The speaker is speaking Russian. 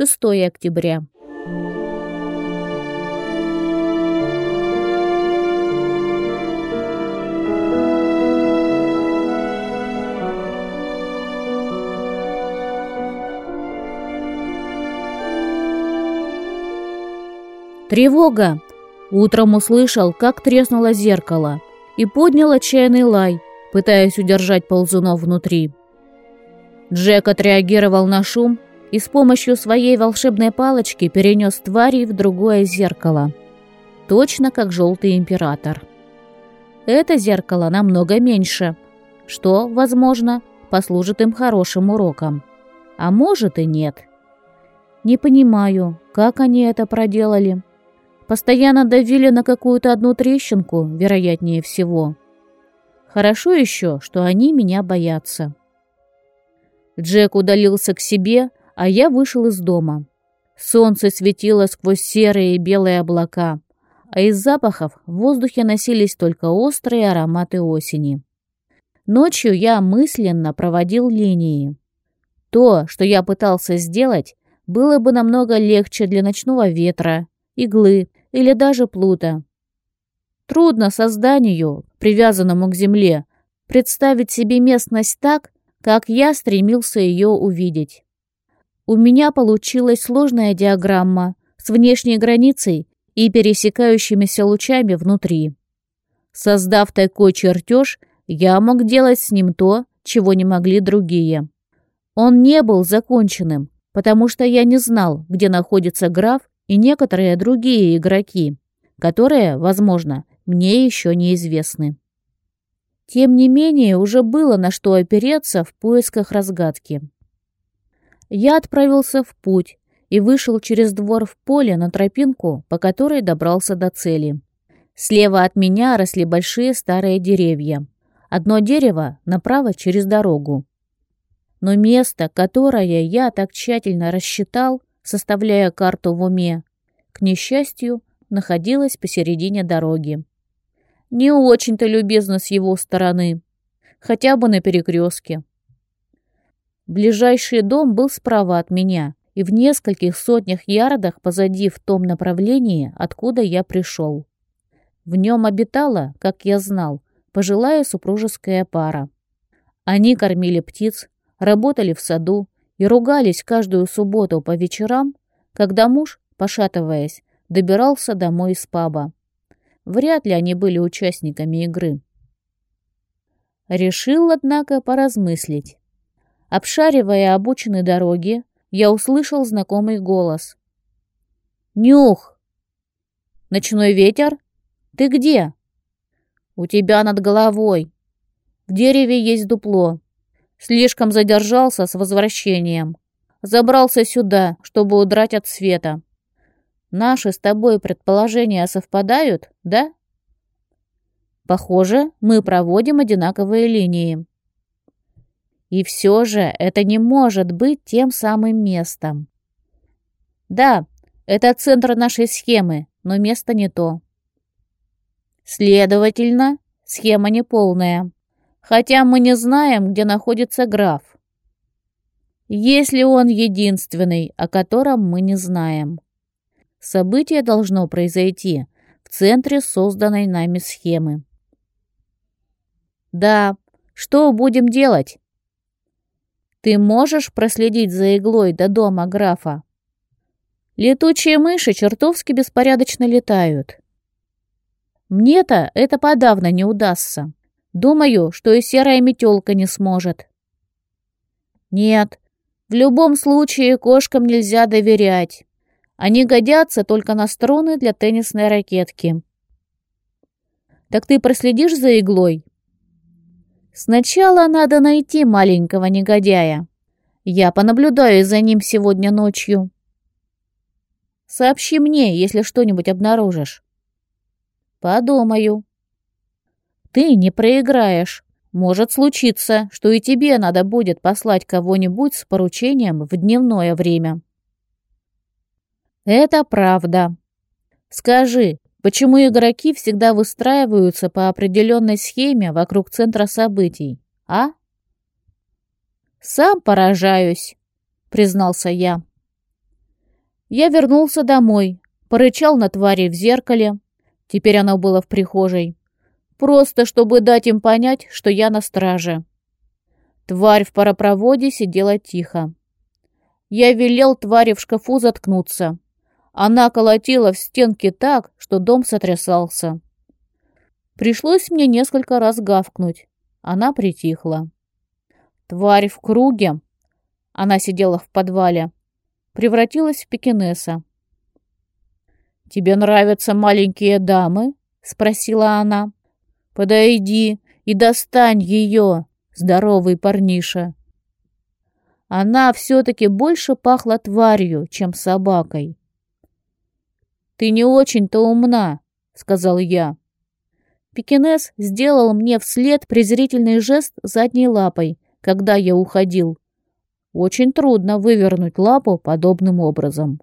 6 октября. Тревога! Утром услышал, как треснуло зеркало, и поднял отчаянный лай, пытаясь удержать ползунов внутри. Джек отреагировал на шум и с помощью своей волшебной палочки перенес тварей в другое зеркало. Точно как желтый император. Это зеркало намного меньше, что, возможно, послужит им хорошим уроком. А может и нет. Не понимаю, как они это проделали. Постоянно давили на какую-то одну трещинку, вероятнее всего. Хорошо еще, что они меня боятся. Джек удалился к себе, а я вышел из дома. Солнце светило сквозь серые и белые облака, а из запахов в воздухе носились только острые ароматы осени. Ночью я мысленно проводил линии. То, что я пытался сделать, было бы намного легче для ночного ветра, иглы или даже плута. Трудно созданию, привязанному к земле, представить себе местность так, как я стремился ее увидеть. У меня получилась сложная диаграмма с внешней границей и пересекающимися лучами внутри. Создав такой чертеж, я мог делать с ним то, чего не могли другие. Он не был законченным, потому что я не знал, где находится граф и некоторые другие игроки, которые, возможно, мне еще неизвестны. Тем не менее, уже было на что опереться в поисках разгадки. Я отправился в путь и вышел через двор в поле на тропинку, по которой добрался до цели. Слева от меня росли большие старые деревья. Одно дерево направо через дорогу. Но место, которое я так тщательно рассчитал, составляя карту в уме, к несчастью, находилась посередине дороги. Не очень-то любезно с его стороны, хотя бы на перекрестке. Ближайший дом был справа от меня и в нескольких сотнях ярдах позади в том направлении, откуда я пришел. В нем обитала, как я знал, пожилая супружеская пара. Они кормили птиц, работали в саду и ругались каждую субботу по вечерам, когда муж, пошатываясь, добирался домой из паба. Вряд ли они были участниками игры. Решил, однако, поразмыслить. Обшаривая обочины дороги, я услышал знакомый голос. «Нюх! Ночной ветер? Ты где?» «У тебя над головой. В дереве есть дупло. Слишком задержался с возвращением. Забрался сюда, чтобы удрать от света. Наши с тобой предположения совпадают, да? Похоже, мы проводим одинаковые линии. И все же это не может быть тем самым местом. Да, это центр нашей схемы, но место не то. Следовательно, схема неполная хотя мы не знаем, где находится граф. Если он единственный, о котором мы не знаем. Событие должно произойти в центре созданной нами схемы. Да, что будем делать? Ты можешь проследить за иглой до дома графа? Летучие мыши чертовски беспорядочно летают. Мне-то это подавно не удастся. Думаю, что и серая метелка не сможет. Нет, в любом случае кошкам нельзя доверять. Они годятся только на струны для теннисной ракетки. Так ты проследишь за иглой? Сначала надо найти маленького негодяя. Я понаблюдаю за ним сегодня ночью. Сообщи мне, если что-нибудь обнаружишь. Подумаю. Ты не проиграешь. Может случиться, что и тебе надо будет послать кого-нибудь с поручением в дневное время. Это правда. Скажи, почему игроки всегда выстраиваются по определенной схеме вокруг центра событий, а? Сам поражаюсь, признался я. Я вернулся домой, порычал на твари в зеркале. Теперь оно было в прихожей. Просто, чтобы дать им понять, что я на страже. Тварь в паропроводе сидела тихо. Я велел твари в шкафу заткнуться. Она колотила в стенки так, что дом сотрясался. Пришлось мне несколько раз гавкнуть. Она притихла. Тварь в круге. Она сидела в подвале. Превратилась в пекинеса. «Тебе нравятся маленькие дамы?» — спросила она. «Подойди и достань ее, здоровый парниша». Она все-таки больше пахла тварью, чем собакой. «Ты не очень-то умна», — сказал я. Пекинес сделал мне вслед презрительный жест задней лапой, когда я уходил. Очень трудно вывернуть лапу подобным образом.